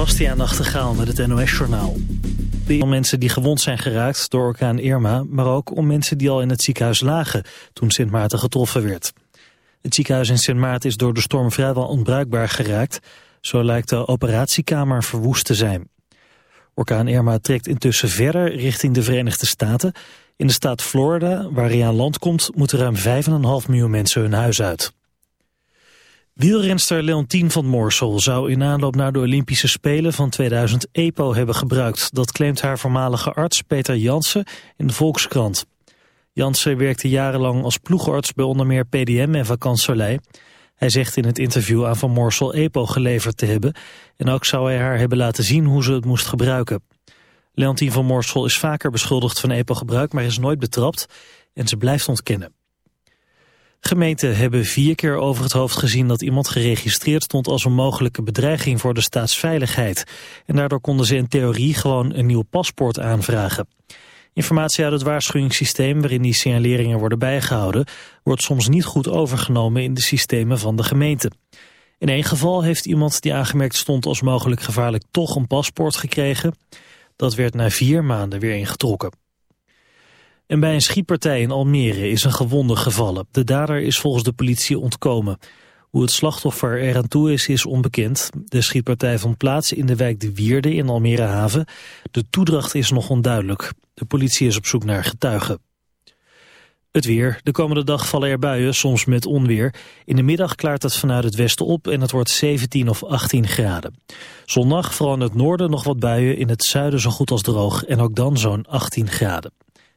Bastiaan Nachtegaal met het NOS-journaal. Om mensen die gewond zijn geraakt door orkaan Irma... maar ook om mensen die al in het ziekenhuis lagen toen Sint Maarten getroffen werd. Het ziekenhuis in Sint Maarten is door de storm vrijwel onbruikbaar geraakt. Zo lijkt de operatiekamer verwoest te zijn. Orkaan Irma trekt intussen verder richting de Verenigde Staten. In de staat Florida, waar hij aan land komt... moeten ruim 5,5 miljoen mensen hun huis uit. Wielrenster Leontien van Moorsel zou in aanloop naar de Olympische Spelen van 2000 EPO hebben gebruikt. Dat claimt haar voormalige arts Peter Jansen in de Volkskrant. Jansen werkte jarenlang als ploegarts bij onder meer PDM en Vakant Soleil. Hij zegt in het interview aan Van Moorsel EPO geleverd te hebben... en ook zou hij haar hebben laten zien hoe ze het moest gebruiken. Leontien van Moorsel is vaker beschuldigd van EPO-gebruik... maar is nooit betrapt en ze blijft ontkennen. Gemeenten hebben vier keer over het hoofd gezien dat iemand geregistreerd stond als een mogelijke bedreiging voor de staatsveiligheid. En daardoor konden ze in theorie gewoon een nieuw paspoort aanvragen. Informatie uit het waarschuwingssysteem waarin die signaleringen worden bijgehouden, wordt soms niet goed overgenomen in de systemen van de gemeente. In één geval heeft iemand die aangemerkt stond als mogelijk gevaarlijk toch een paspoort gekregen. Dat werd na vier maanden weer ingetrokken. En bij een schietpartij in Almere is een gewonde gevallen. De dader is volgens de politie ontkomen. Hoe het slachtoffer eraan toe is, is onbekend. De schietpartij vond plaats in de wijk De Wierde in Almere Haven. De toedracht is nog onduidelijk. De politie is op zoek naar getuigen. Het weer. De komende dag vallen er buien, soms met onweer. In de middag klaart het vanuit het westen op en het wordt 17 of 18 graden. Zondag vooral in het noorden nog wat buien, in het zuiden zo goed als droog en ook dan zo'n 18 graden.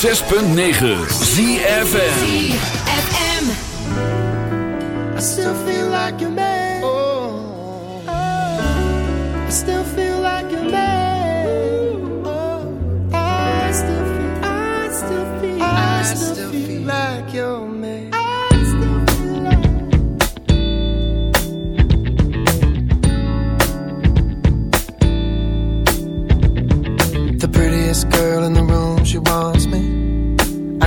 106.9 ZFM I still feel like your man. Oh. I still feel like your man. Oh. I still feel, I still feel, I still, I still feel, feel like your man. Like... The prettiest girl in the room, she wants me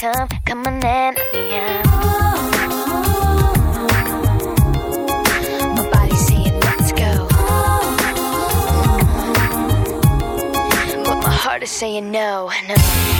come, come on and yeah. My body's saying let's go, but my heart is saying no, no.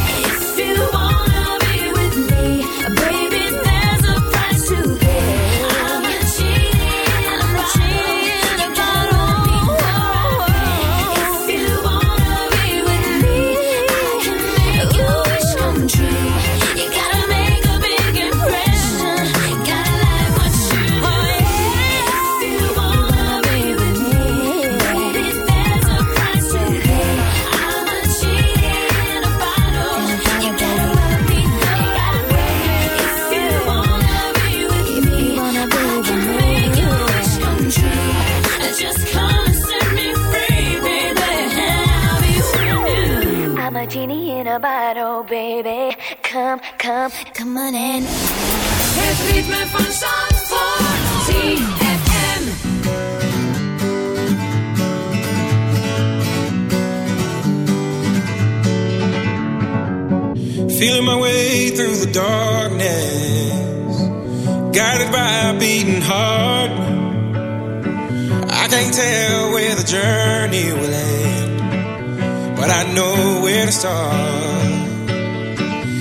come, come, come on in. Het ritme van Zandvoort, ZFM. Feeling my way through the darkness, guided by a beating heart. I can't tell where the journey will end, but I know where to start.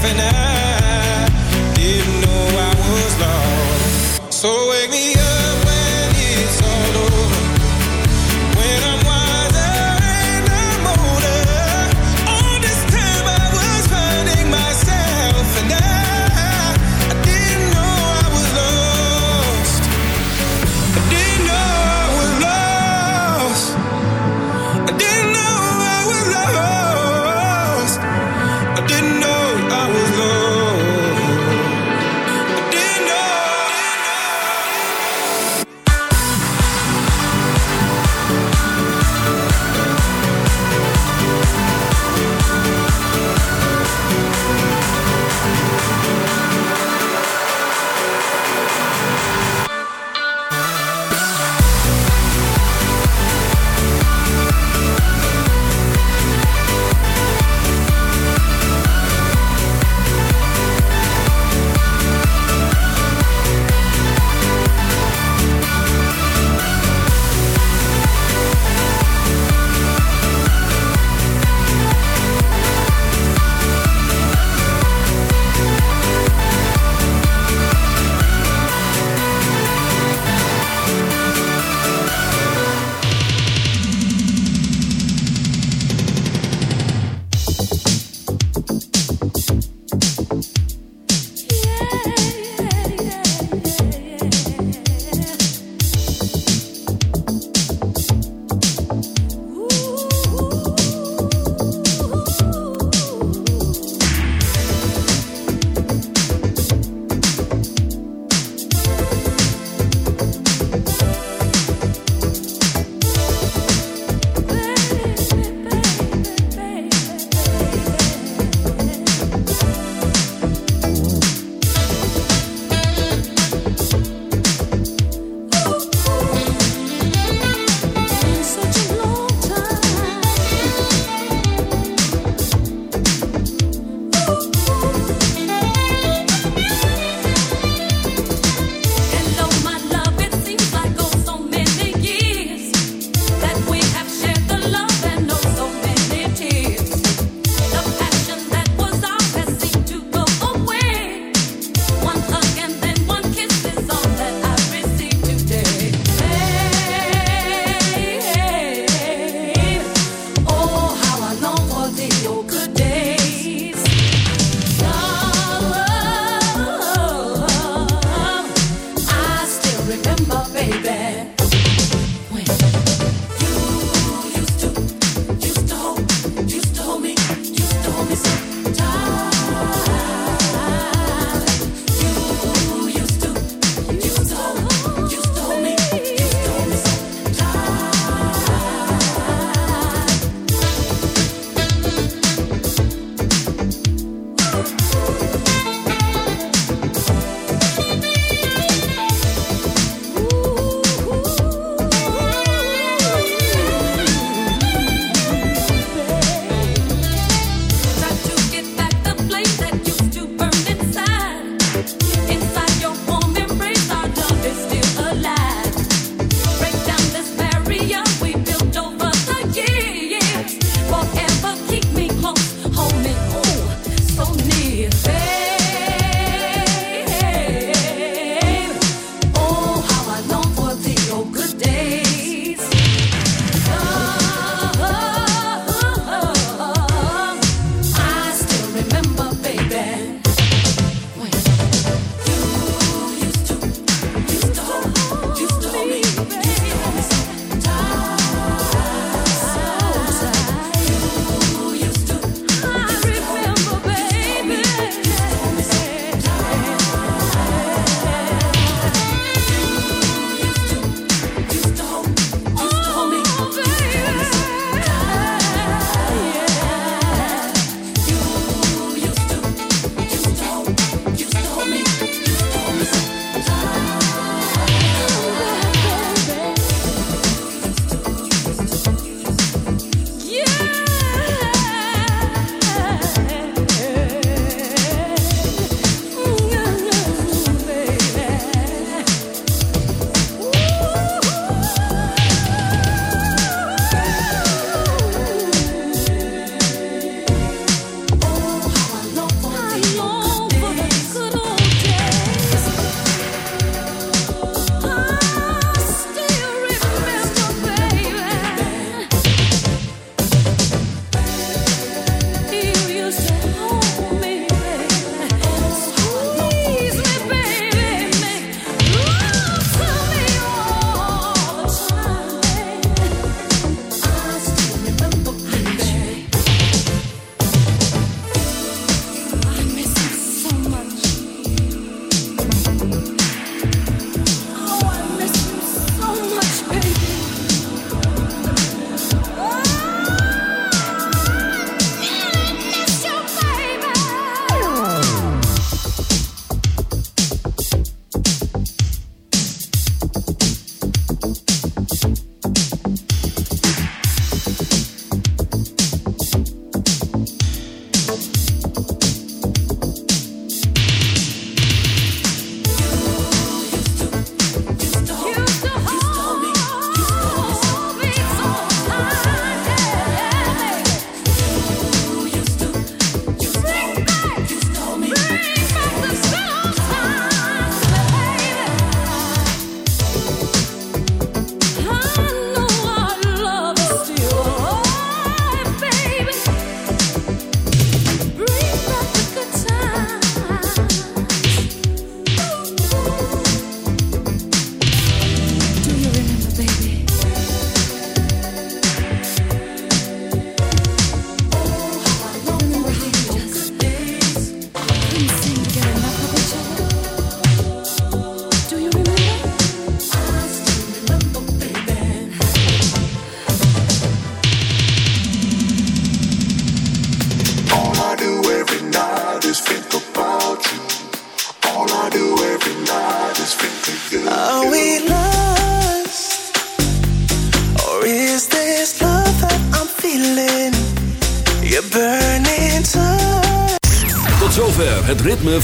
something else.